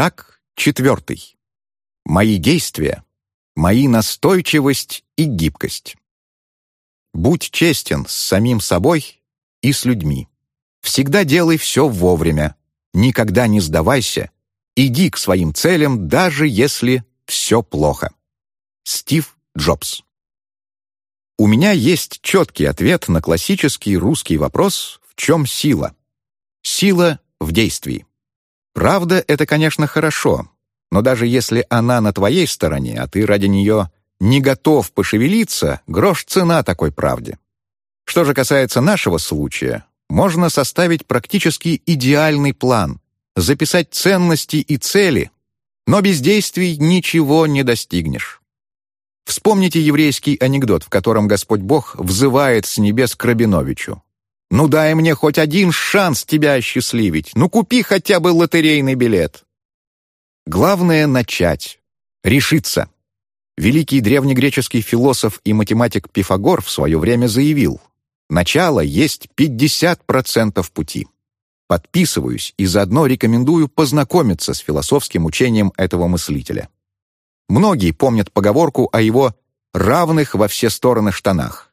Шаг четвертый. Мои действия, мои настойчивость и гибкость. Будь честен с самим собой и с людьми. Всегда делай все вовремя. Никогда не сдавайся. Иди к своим целям, даже если все плохо. Стив Джобс У меня есть четкий ответ на классический русский вопрос «В чем сила?» Сила в действии. Правда, это, конечно, хорошо, но даже если она на твоей стороне, а ты ради нее не готов пошевелиться, грош цена такой правде. Что же касается нашего случая, можно составить практически идеальный план, записать ценности и цели, но без действий ничего не достигнешь. Вспомните еврейский анекдот, в котором Господь Бог взывает с небес к Рабиновичу. «Ну дай мне хоть один шанс тебя осчастливить, ну купи хотя бы лотерейный билет». Главное — начать, решиться. Великий древнегреческий философ и математик Пифагор в свое время заявил, «Начало есть 50% пути». Подписываюсь и заодно рекомендую познакомиться с философским учением этого мыслителя. Многие помнят поговорку о его «равных во все стороны штанах».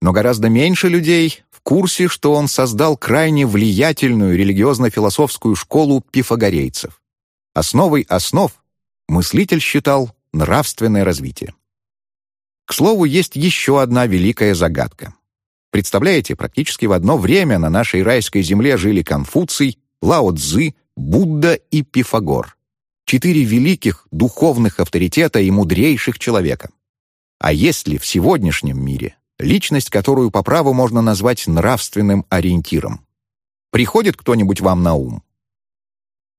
Но гораздо меньше людей курсе, что он создал крайне влиятельную религиозно-философскую школу пифагорейцев. Основой основ мыслитель считал нравственное развитие. К слову, есть еще одна великая загадка. Представляете, практически в одно время на нашей райской земле жили Конфуций, Лао Цзы, Будда и Пифагор. Четыре великих духовных авторитета и мудрейших человека. А есть ли в сегодняшнем мире личность, которую по праву можно назвать нравственным ориентиром? Приходит кто-нибудь вам на ум?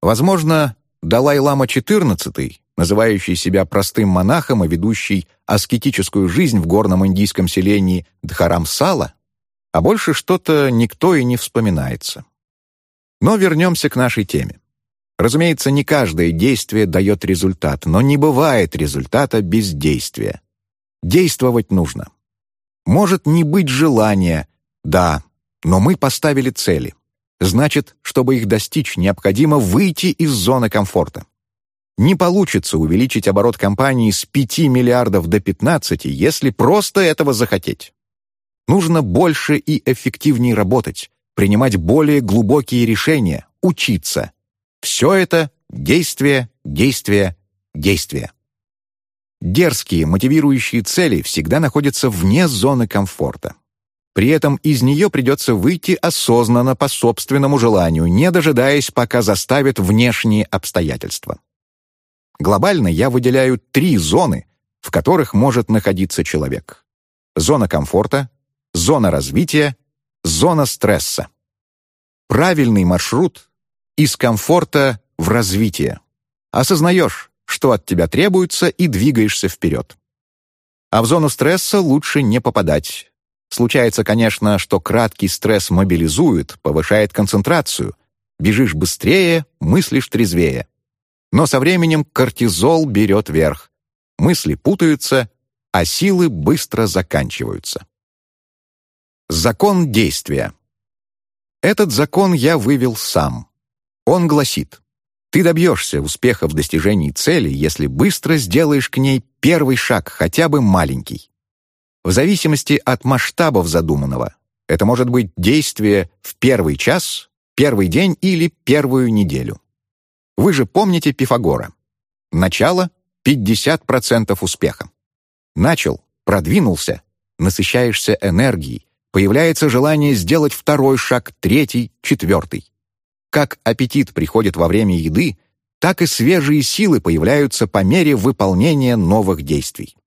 Возможно, Далай-лама XIV называющий себя простым монахом и ведущий аскетическую жизнь в горном индийском селении Дхарамсала, а больше что-то никто и не вспоминается. Но вернемся к нашей теме. Разумеется, не каждое действие дает результат, но не бывает результата без действия. Действовать нужно. Может не быть желания, да, но мы поставили цели. Значит, чтобы их достичь, необходимо выйти из зоны комфорта. Не получится увеличить оборот компании с 5 миллиардов до 15, если просто этого захотеть. Нужно больше и эффективнее работать, принимать более глубокие решения, учиться. Все это — действие, действие, действие. Дерзкие, мотивирующие цели всегда находятся вне зоны комфорта. При этом из нее придется выйти осознанно по собственному желанию, не дожидаясь, пока заставят внешние обстоятельства. Глобально я выделяю три зоны, в которых может находиться человек. Зона комфорта, зона развития, зона стресса. Правильный маршрут из комфорта в развитие. Осознаешь, что от тебя требуется, и двигаешься вперед. А в зону стресса лучше не попадать. Случается, конечно, что краткий стресс мобилизует, повышает концентрацию. Бежишь быстрее, мыслишь трезвее. Но со временем кортизол берет верх. Мысли путаются, а силы быстро заканчиваются. Закон действия. Этот закон я вывел сам. Он гласит, ты добьешься успеха в достижении цели, если быстро сделаешь к ней первый шаг, хотя бы маленький. В зависимости от масштабов задуманного, это может быть действие в первый час, первый день или первую неделю. Вы же помните Пифагора. Начало — 50% успеха. Начал, продвинулся, насыщаешься энергией, появляется желание сделать второй шаг, третий, четвертый. Как аппетит приходит во время еды, так и свежие силы появляются по мере выполнения новых действий.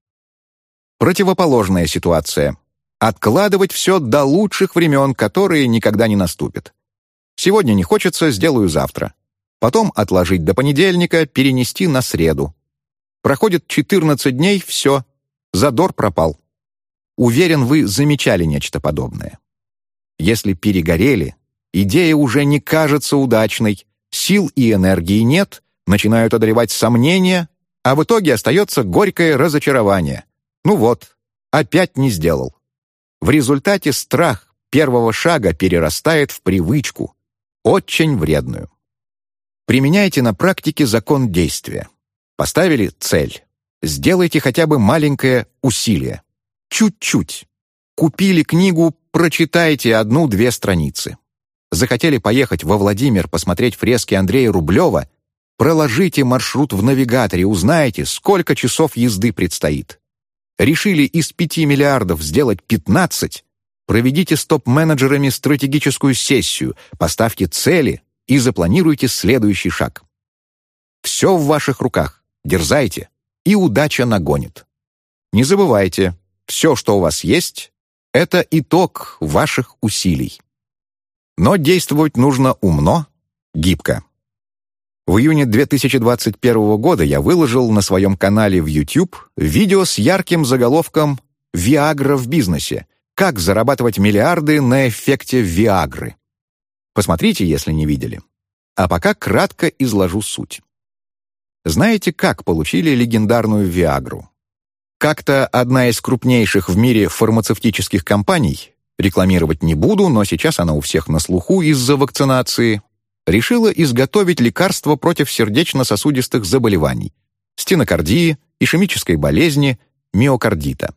Противоположная ситуация. Откладывать все до лучших времен, которые никогда не наступят. Сегодня не хочется, сделаю завтра потом отложить до понедельника, перенести на среду. Проходит 14 дней, все, задор пропал. Уверен, вы замечали нечто подобное. Если перегорели, идея уже не кажется удачной, сил и энергии нет, начинают одолевать сомнения, а в итоге остается горькое разочарование. Ну вот, опять не сделал. В результате страх первого шага перерастает в привычку, очень вредную. Применяйте на практике закон действия. Поставили цель. Сделайте хотя бы маленькое усилие. Чуть-чуть. Купили книгу, прочитайте одну-две страницы. Захотели поехать во Владимир посмотреть фрески Андрея Рублева? Проложите маршрут в навигаторе, узнаете, сколько часов езды предстоит. Решили из 5 миллиардов сделать 15? Проведите с топ-менеджерами стратегическую сессию, поставьте цели и запланируйте следующий шаг. Все в ваших руках. Дерзайте, и удача нагонит. Не забывайте, все, что у вас есть, это итог ваших усилий. Но действовать нужно умно, гибко. В июне 2021 года я выложил на своем канале в YouTube видео с ярким заголовком «Виагра в бизнесе. Как зарабатывать миллиарды на эффекте Виагры». Посмотрите, если не видели. А пока кратко изложу суть. Знаете, как получили легендарную Виагру? Как-то одна из крупнейших в мире фармацевтических компаний, рекламировать не буду, но сейчас она у всех на слуху из-за вакцинации, решила изготовить лекарство против сердечно-сосудистых заболеваний, стенокардии, ишемической болезни, миокардита.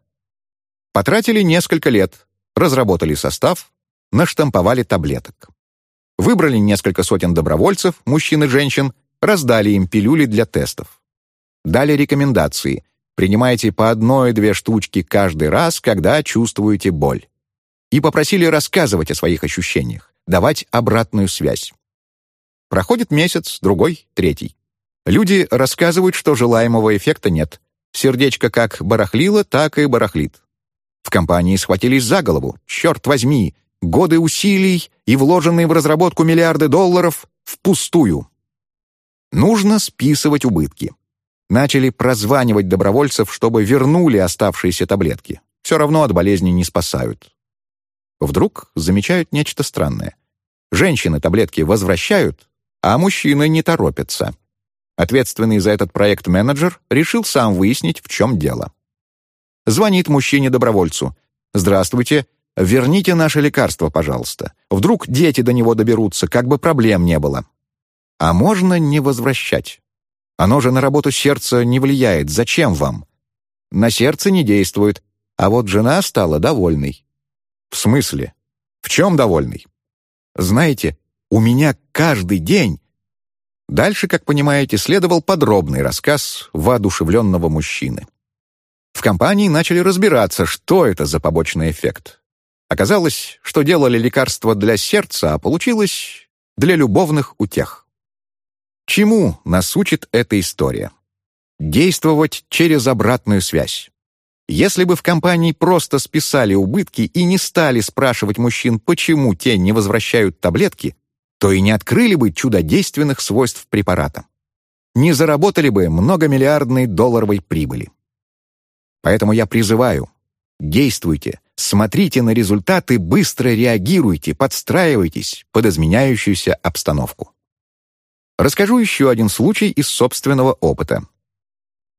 Потратили несколько лет, разработали состав, наштамповали таблеток. Выбрали несколько сотен добровольцев, мужчин и женщин, раздали им пилюли для тестов. Дали рекомендации Принимайте по одной-две штучки каждый раз, когда чувствуете боль. И попросили рассказывать о своих ощущениях, давать обратную связь. Проходит месяц, другой, третий. Люди рассказывают, что желаемого эффекта нет. Сердечко как барахлило, так и барахлит. В компании схватились за голову. Черт возьми, годы усилий и вложенные в разработку миллиарды долларов впустую. Нужно списывать убытки. Начали прозванивать добровольцев, чтобы вернули оставшиеся таблетки. Все равно от болезни не спасают. Вдруг замечают нечто странное. Женщины таблетки возвращают, а мужчины не торопятся. Ответственный за этот проект менеджер решил сам выяснить, в чем дело. Звонит мужчине-добровольцу. «Здравствуйте, верните наше лекарство, пожалуйста. Вдруг дети до него доберутся, как бы проблем не было». А можно не возвращать. Оно же на работу сердца не влияет. Зачем вам? На сердце не действует, а вот жена стала довольной. В смысле? В чем довольный? Знаете, у меня каждый день... Дальше, как понимаете, следовал подробный рассказ воодушевленного мужчины. В компании начали разбираться, что это за побочный эффект. Оказалось, что делали лекарство для сердца, а получилось для любовных утех. Чему нас учит эта история? Действовать через обратную связь. Если бы в компании просто списали убытки и не стали спрашивать мужчин, почему те не возвращают таблетки, то и не открыли бы чудодейственных свойств препарата. Не заработали бы многомиллиардной долларовой прибыли. Поэтому я призываю, действуйте, смотрите на результаты, быстро реагируйте, подстраивайтесь под изменяющуюся обстановку. Расскажу еще один случай из собственного опыта.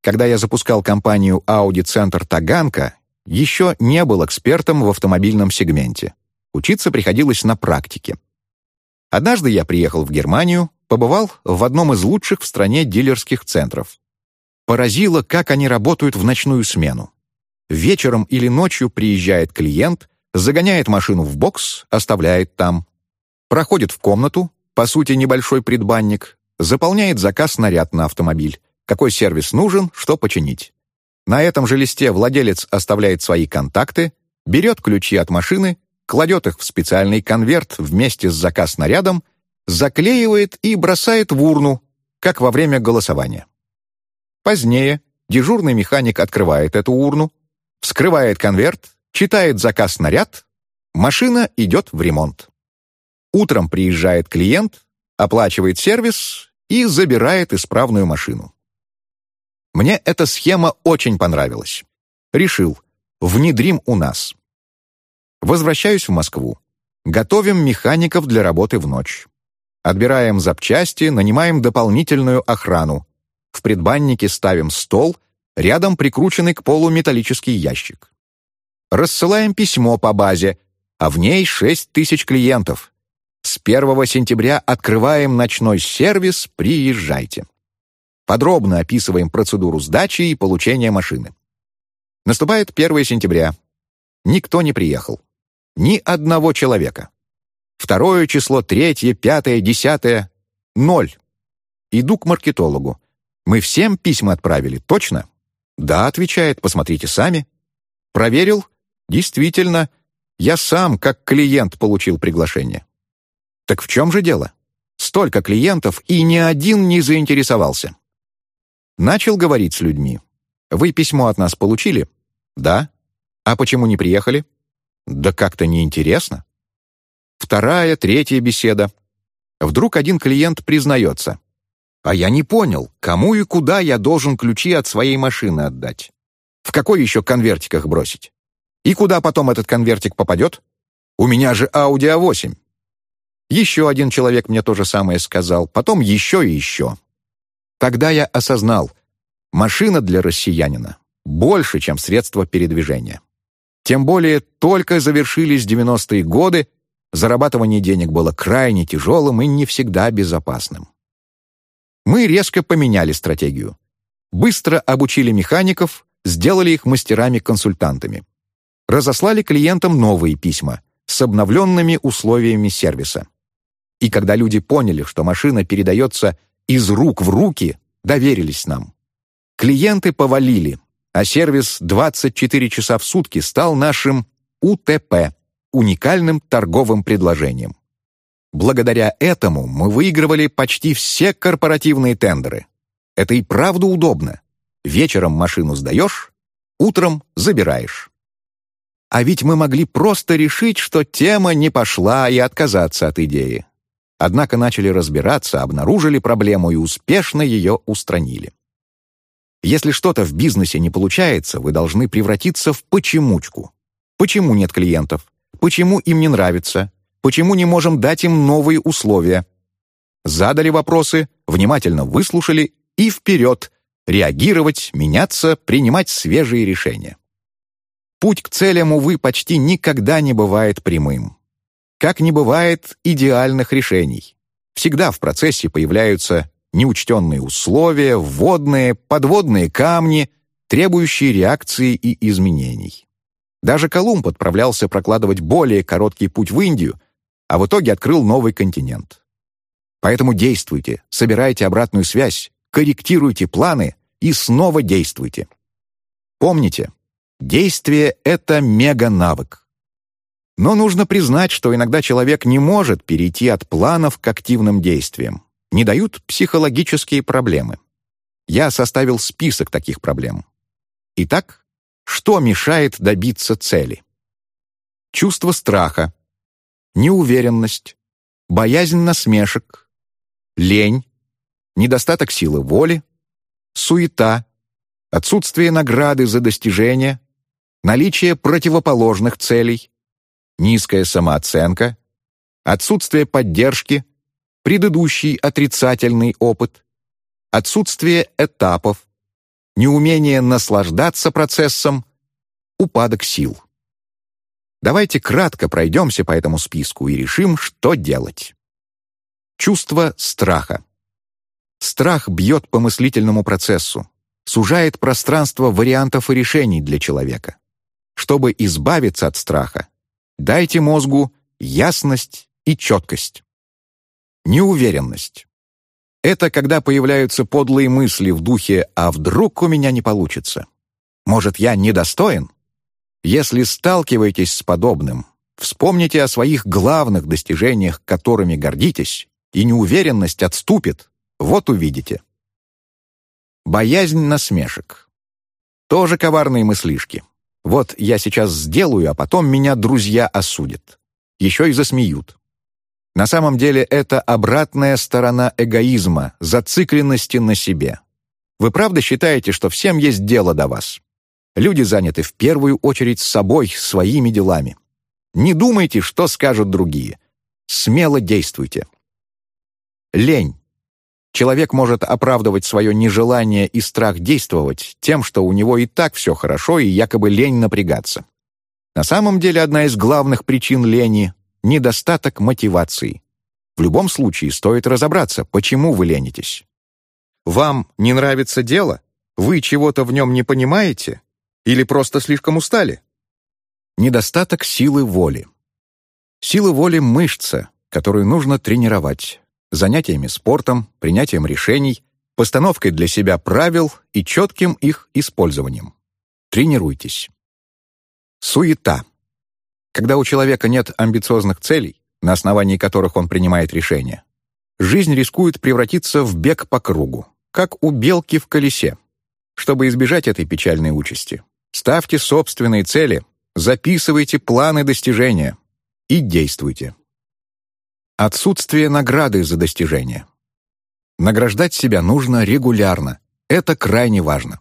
Когда я запускал компанию Audi Центр Таганка, еще не был экспертом в автомобильном сегменте. Учиться приходилось на практике. Однажды я приехал в Германию, побывал в одном из лучших в стране дилерских центров. Поразило, как они работают в ночную смену. Вечером или ночью приезжает клиент, загоняет машину в бокс, оставляет там. Проходит в комнату, по сути небольшой предбанник, заполняет заказ наряд на автомобиль, какой сервис нужен, что починить. На этом же листе владелец оставляет свои контакты, берет ключи от машины, кладет их в специальный конверт вместе с заказ нарядом, заклеивает и бросает в урну, как во время голосования. Позднее дежурный механик открывает эту урну, вскрывает конверт, читает заказ наряд, машина идет в ремонт. Утром приезжает клиент, оплачивает сервис и забирает исправную машину. Мне эта схема очень понравилась. Решил, внедрим у нас. Возвращаюсь в Москву. Готовим механиков для работы в ночь. Отбираем запчасти, нанимаем дополнительную охрану. В предбаннике ставим стол, рядом прикрученный к полу металлический ящик. Рассылаем письмо по базе, а в ней 6 тысяч клиентов. С 1 сентября открываем ночной сервис, приезжайте. Подробно описываем процедуру сдачи и получения машины. Наступает 1 сентября. Никто не приехал. Ни одного человека. Второе число, третье, пятое, десятое — ноль. Иду к маркетологу. Мы всем письма отправили, точно? Да, отвечает, посмотрите сами. Проверил? Действительно, я сам, как клиент, получил приглашение. Так в чем же дело? Столько клиентов, и ни один не заинтересовался. Начал говорить с людьми. «Вы письмо от нас получили?» «Да». «А почему не приехали?» «Да как-то неинтересно». Вторая, третья беседа. Вдруг один клиент признается. «А я не понял, кому и куда я должен ключи от своей машины отдать? В какой еще конвертиках бросить? И куда потом этот конвертик попадет? У меня же Audi A8». Еще один человек мне то же самое сказал, потом еще и еще. Тогда я осознал, машина для россиянина больше, чем средство передвижения. Тем более только завершились 90-е годы, зарабатывание денег было крайне тяжелым и не всегда безопасным. Мы резко поменяли стратегию. Быстро обучили механиков, сделали их мастерами-консультантами. Разослали клиентам новые письма с обновленными условиями сервиса. И когда люди поняли, что машина передается из рук в руки доверились нам. Клиенты повалили, а сервис 24 часа в сутки стал нашим УТП – уникальным торговым предложением. Благодаря этому мы выигрывали почти все корпоративные тендеры. Это и правда удобно. Вечером машину сдаешь, утром забираешь. А ведь мы могли просто решить, что тема не пошла и отказаться от идеи. Однако начали разбираться, обнаружили проблему и успешно ее устранили. Если что-то в бизнесе не получается, вы должны превратиться в почемучку. Почему нет клиентов? Почему им не нравится? Почему не можем дать им новые условия? Задали вопросы, внимательно выслушали и вперед, реагировать, меняться, принимать свежие решения. Путь к целям, увы, почти никогда не бывает прямым. Как не бывает идеальных решений. Всегда в процессе появляются неучтенные условия, вводные, подводные камни, требующие реакции и изменений. Даже Колумб отправлялся прокладывать более короткий путь в Индию, а в итоге открыл новый континент. Поэтому действуйте, собирайте обратную связь, корректируйте планы и снова действуйте. Помните, действие — это мега-навык. Но нужно признать, что иногда человек не может перейти от планов к активным действиям. Не дают психологические проблемы. Я составил список таких проблем. Итак, что мешает добиться цели? Чувство страха, неуверенность, боязнь насмешек, лень, недостаток силы воли, суета, отсутствие награды за достижение, наличие противоположных целей, низкая самооценка, отсутствие поддержки, предыдущий отрицательный опыт, отсутствие этапов, неумение наслаждаться процессом, упадок сил. Давайте кратко пройдемся по этому списку и решим, что делать. Чувство страха. Страх бьет по мыслительному процессу, сужает пространство вариантов и решений для человека. Чтобы избавиться от страха, Дайте мозгу ясность и четкость. Неуверенность. Это когда появляются подлые мысли в духе «а вдруг у меня не получится?» «Может, я недостоин?» Если сталкиваетесь с подобным, вспомните о своих главных достижениях, которыми гордитесь, и неуверенность отступит, вот увидите. Боязнь насмешек. Тоже коварные мыслишки. Вот я сейчас сделаю, а потом меня друзья осудят. Еще и засмеют. На самом деле это обратная сторона эгоизма, зацикленности на себе. Вы правда считаете, что всем есть дело до вас? Люди заняты в первую очередь собой, своими делами. Не думайте, что скажут другие. Смело действуйте. Лень. Человек может оправдывать свое нежелание и страх действовать тем, что у него и так все хорошо и якобы лень напрягаться. На самом деле одна из главных причин лени — недостаток мотивации. В любом случае стоит разобраться, почему вы ленитесь. Вам не нравится дело? Вы чего-то в нем не понимаете? Или просто слишком устали? Недостаток силы воли. Сила воли — мышца, которую нужно тренировать. Занятиями спортом, принятием решений, постановкой для себя правил и четким их использованием. Тренируйтесь. Суета. Когда у человека нет амбициозных целей, на основании которых он принимает решения, жизнь рискует превратиться в бег по кругу, как у белки в колесе. Чтобы избежать этой печальной участи, ставьте собственные цели, записывайте планы достижения и действуйте. Отсутствие награды за достижение. Награждать себя нужно регулярно. Это крайне важно.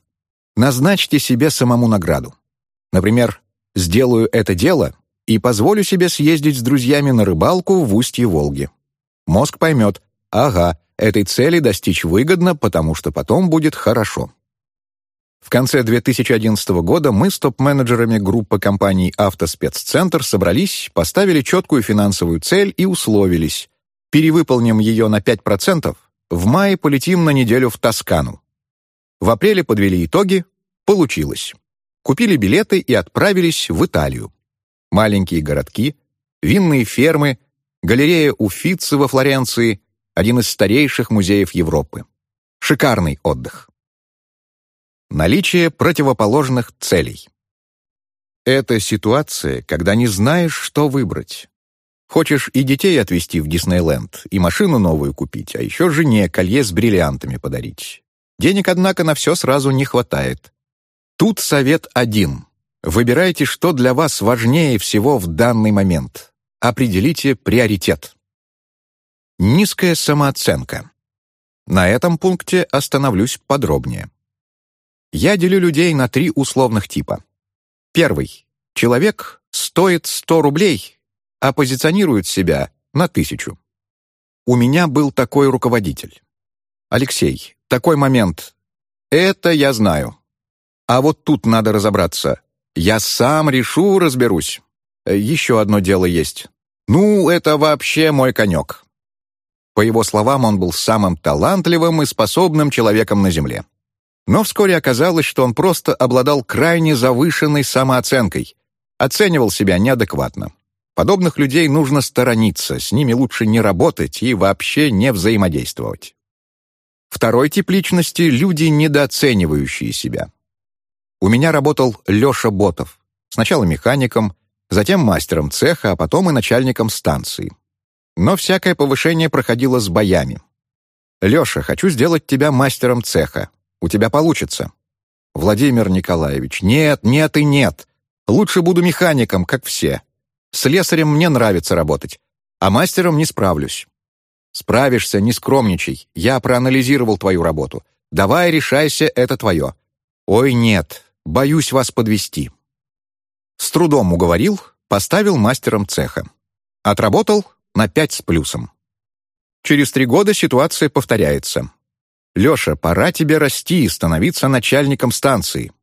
Назначьте себе самому награду. Например, «сделаю это дело» и позволю себе съездить с друзьями на рыбалку в устье Волги. Мозг поймет, ага, этой цели достичь выгодно, потому что потом будет хорошо. В конце 2011 года мы с топ-менеджерами группы компаний «Автоспеццентр» собрались, поставили четкую финансовую цель и условились. Перевыполним ее на 5%, в мае полетим на неделю в Тоскану. В апреле подвели итоги, получилось. Купили билеты и отправились в Италию маленькие городки, винные фермы, галерея Уффици во Флоренции, один из старейших музеев Европы. Шикарный отдых. Наличие противоположных целей. Это ситуация, когда не знаешь, что выбрать. Хочешь и детей отвезти в Диснейленд, и машину новую купить, а еще жене колье с бриллиантами подарить. Денег, однако, на все сразу не хватает. Тут совет один. Выбирайте, что для вас важнее всего в данный момент. Определите приоритет. Низкая самооценка. На этом пункте остановлюсь подробнее. Я делю людей на три условных типа. Первый. Человек стоит 100 рублей, а позиционирует себя на тысячу. У меня был такой руководитель. Алексей, такой момент. Это я знаю. А вот тут надо разобраться. Я сам решу, разберусь. Еще одно дело есть. Ну, это вообще мой конек. По его словам, он был самым талантливым и способным человеком на Земле. Но вскоре оказалось, что он просто обладал крайне завышенной самооценкой, оценивал себя неадекватно. Подобных людей нужно сторониться, с ними лучше не работать и вообще не взаимодействовать. Второй тип личности — люди, недооценивающие себя. У меня работал Леша Ботов. Сначала механиком, затем мастером цеха, а потом и начальником станции. Но всякое повышение проходило с боями. «Леша, хочу сделать тебя мастером цеха. У тебя получится». «Владимир Николаевич, нет, нет и нет. Лучше буду механиком, как все. Слесарем мне нравится работать, а мастером не справлюсь». «Справишься, не скромничай. Я проанализировал твою работу. Давай, решайся, это твое». «Ой, нет, Боюсь вас подвести. С трудом уговорил, поставил мастером цеха. Отработал на пять с плюсом. Через три года ситуация повторяется. «Леша, пора тебе расти и становиться начальником станции.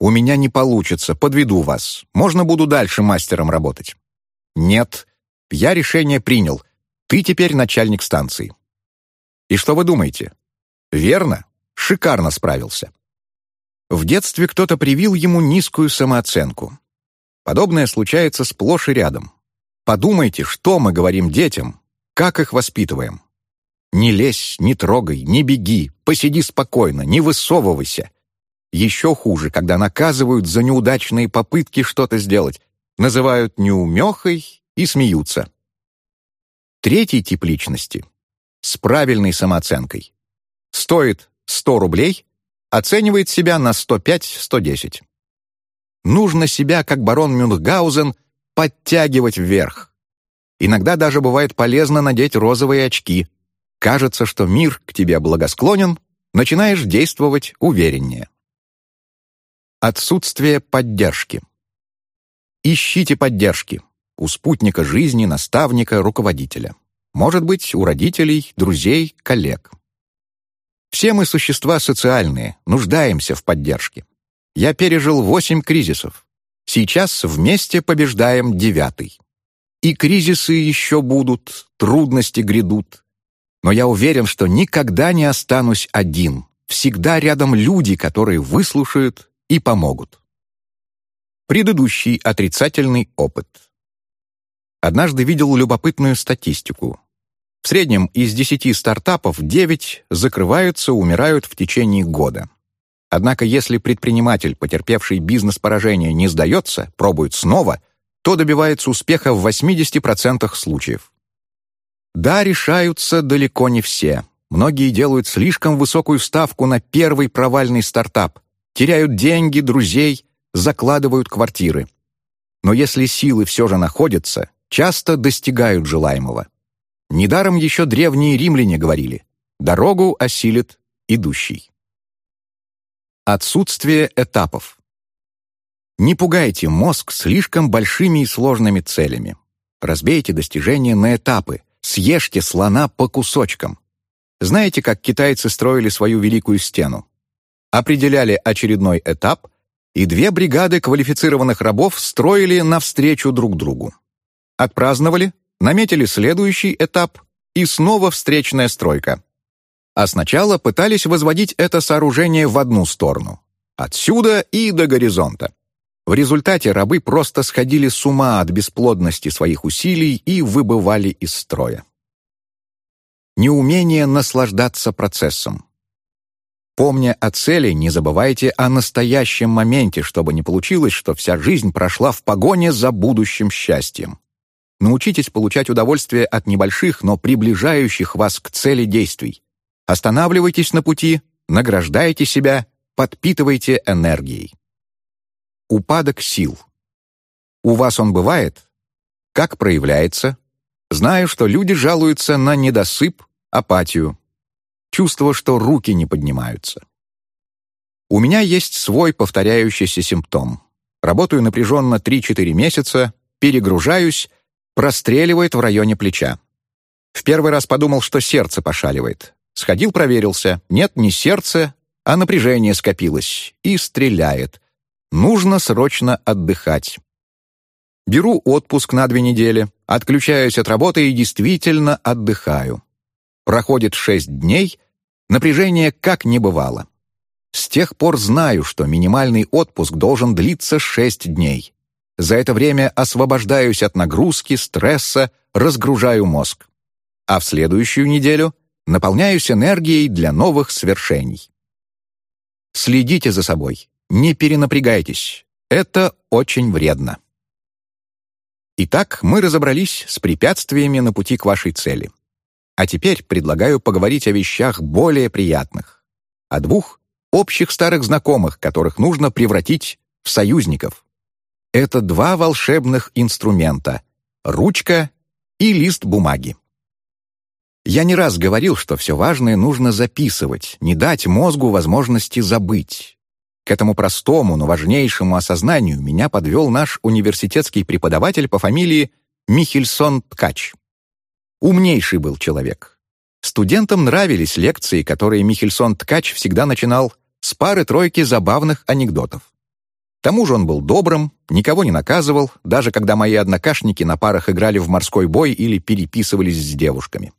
У меня не получится, подведу вас. Можно буду дальше мастером работать». «Нет, я решение принял. Ты теперь начальник станции». И что вы думаете? Верно, шикарно справился. В детстве кто-то привил ему низкую самооценку. Подобное случается сплошь и рядом. Подумайте, что мы говорим детям, как их воспитываем. Не лезь, не трогай, не беги, посиди спокойно, не высовывайся. Еще хуже, когда наказывают за неудачные попытки что-то сделать, называют неумехой и смеются. Третий тип личности — с правильной самооценкой. Стоит 100 рублей, оценивает себя на 105-110. Нужно себя, как барон Мюнхгаузен, подтягивать вверх. Иногда даже бывает полезно надеть розовые очки. Кажется, что мир к тебе благосклонен, начинаешь действовать увереннее. Отсутствие поддержки. Ищите поддержки у спутника жизни, наставника, руководителя. Может быть, у родителей, друзей, коллег. Все мы существа социальные, нуждаемся в поддержке. Я пережил восемь кризисов. Сейчас вместе побеждаем девятый. И кризисы еще будут, трудности грядут. Но я уверен, что никогда не останусь один. Всегда рядом люди, которые выслушают и помогут. Предыдущий отрицательный опыт. Однажды видел любопытную статистику. В среднем из 10 стартапов 9 закрываются, умирают в течение года. Однако если предприниматель, потерпевший бизнес-поражение, не сдается, пробует снова, то добивается успеха в 80% случаев. Да, решаются далеко не все. Многие делают слишком высокую ставку на первый провальный стартап, теряют деньги, друзей, закладывают квартиры. Но если силы все же находятся, часто достигают желаемого. Недаром еще древние римляне говорили «дорогу осилит идущий». Отсутствие этапов. Не пугайте мозг слишком большими и сложными целями. Разбейте достижения на этапы, съешьте слона по кусочкам. Знаете, как китайцы строили свою великую стену? Определяли очередной этап, и две бригады квалифицированных рабов строили навстречу друг другу. Отпраздновали, наметили следующий этап, и снова встречная стройка. А сначала пытались возводить это сооружение в одну сторону. Отсюда и до горизонта. В результате рабы просто сходили с ума от бесплодности своих усилий и выбывали из строя. Неумение наслаждаться процессом. Помня о цели, не забывайте о настоящем моменте, чтобы не получилось, что вся жизнь прошла в погоне за будущим счастьем. Научитесь получать удовольствие от небольших, но приближающих вас к цели действий. Останавливайтесь на пути, награждайте себя, подпитывайте энергией. Упадок сил. У вас он бывает? Как проявляется? Знаю, что люди жалуются на недосып, апатию, чувство, что руки не поднимаются. У меня есть свой повторяющийся симптом. Работаю напряженно 3-4 месяца, перегружаюсь, простреливает в районе плеча. В первый раз подумал, что сердце пошаливает. Сходил, проверился. Нет, не сердце, а напряжение скопилось. И стреляет. Нужно срочно отдыхать. Беру отпуск на две недели, отключаюсь от работы и действительно отдыхаю. Проходит шесть дней, напряжение как не бывало. С тех пор знаю, что минимальный отпуск должен длиться шесть дней. За это время освобождаюсь от нагрузки, стресса, разгружаю мозг. А в следующую неделю наполняюсь энергией для новых свершений. Следите за собой, не перенапрягайтесь. Это очень вредно. Итак, мы разобрались с препятствиями на пути к вашей цели. А теперь предлагаю поговорить о вещах более приятных. О двух общих старых знакомых, которых нужно превратить в союзников. Это два волшебных инструмента — ручка и лист бумаги. Я не раз говорил, что все важное нужно записывать, не дать мозгу возможности забыть. К этому простому, но важнейшему осознанию меня подвел наш университетский преподаватель по фамилии Михельсон Ткач. Умнейший был человек. Студентам нравились лекции, которые Михельсон Ткач всегда начинал с пары-тройки забавных анекдотов. К тому же он был добрым, никого не наказывал, даже когда мои однокашники на парах играли в морской бой или переписывались с девушками.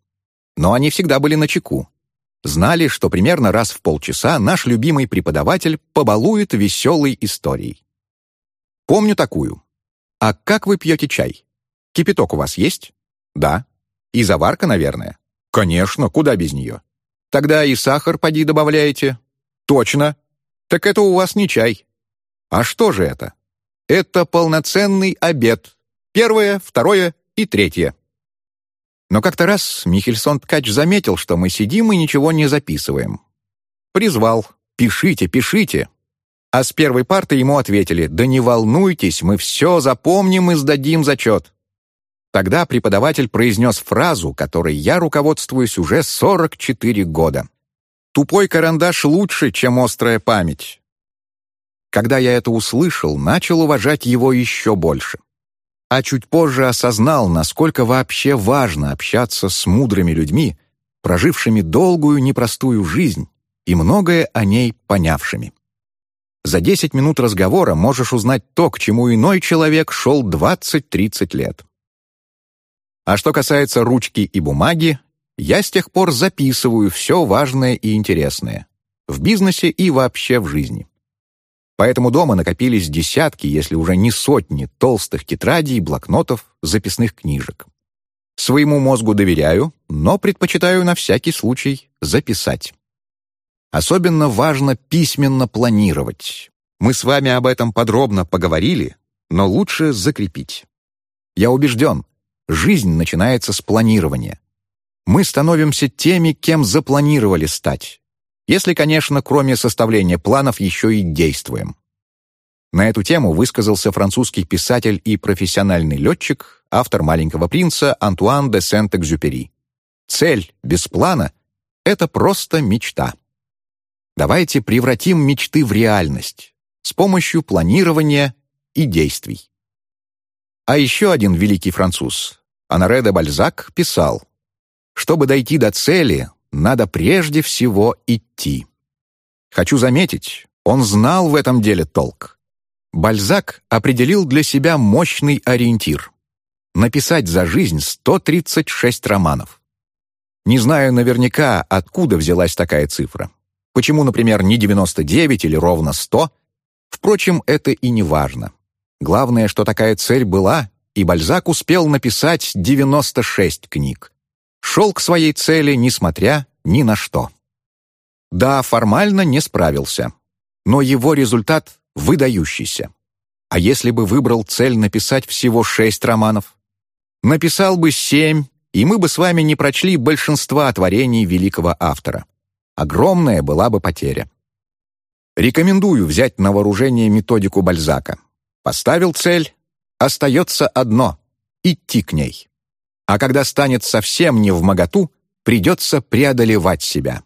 Но они всегда были на чеку. Знали, что примерно раз в полчаса наш любимый преподаватель побалует веселой историей. Помню такую. «А как вы пьете чай? Кипяток у вас есть?» «Да». «И заварка, наверное?» «Конечно, куда без нее?» «Тогда и сахар поди добавляете?» «Точно. Так это у вас не чай». «А что же это?» «Это полноценный обед. Первое, второе и третье». Но как-то раз Михельсон Ткач заметил, что мы сидим и ничего не записываем. Призвал «Пишите, пишите». А с первой парты ему ответили «Да не волнуйтесь, мы все запомним и сдадим зачет». Тогда преподаватель произнес фразу, которой я руководствуюсь уже 44 года. «Тупой карандаш лучше, чем острая память». Когда я это услышал, начал уважать его еще больше а чуть позже осознал, насколько вообще важно общаться с мудрыми людьми, прожившими долгую непростую жизнь и многое о ней понявшими. За 10 минут разговора можешь узнать то, к чему иной человек шел 20-30 лет. А что касается ручки и бумаги, я с тех пор записываю все важное и интересное. В бизнесе и вообще в жизни. Поэтому дома накопились десятки, если уже не сотни, толстых тетрадей, блокнотов, записных книжек. Своему мозгу доверяю, но предпочитаю на всякий случай записать. Особенно важно письменно планировать. Мы с вами об этом подробно поговорили, но лучше закрепить. Я убежден, жизнь начинается с планирования. Мы становимся теми, кем запланировали стать. Если, конечно, кроме составления планов еще и действуем. На эту тему высказался французский писатель и профессиональный летчик, автор «Маленького принца» Антуан де Сент-Экзюпери. Цель без плана — это просто мечта. Давайте превратим мечты в реальность с помощью планирования и действий. А еще один великий француз, Анаре де Бальзак, писал, «Чтобы дойти до цели, надо прежде всего идти». Хочу заметить, он знал в этом деле толк. Бальзак определил для себя мощный ориентир — написать за жизнь 136 романов. Не знаю наверняка, откуда взялась такая цифра. Почему, например, не 99 или ровно 100? Впрочем, это и не важно. Главное, что такая цель была, и Бальзак успел написать 96 книг. Шел к своей цели, несмотря ни на что. Да, формально не справился, но его результат выдающийся. А если бы выбрал цель написать всего шесть романов? Написал бы семь, и мы бы с вами не прочли большинства творений великого автора. Огромная была бы потеря. Рекомендую взять на вооружение методику Бальзака. Поставил цель, остается одно — идти к ней. А когда станет совсем не в моготу, придется преодолевать себя.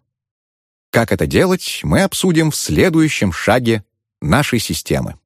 Как это делать, мы обсудим в следующем шаге нашей системы.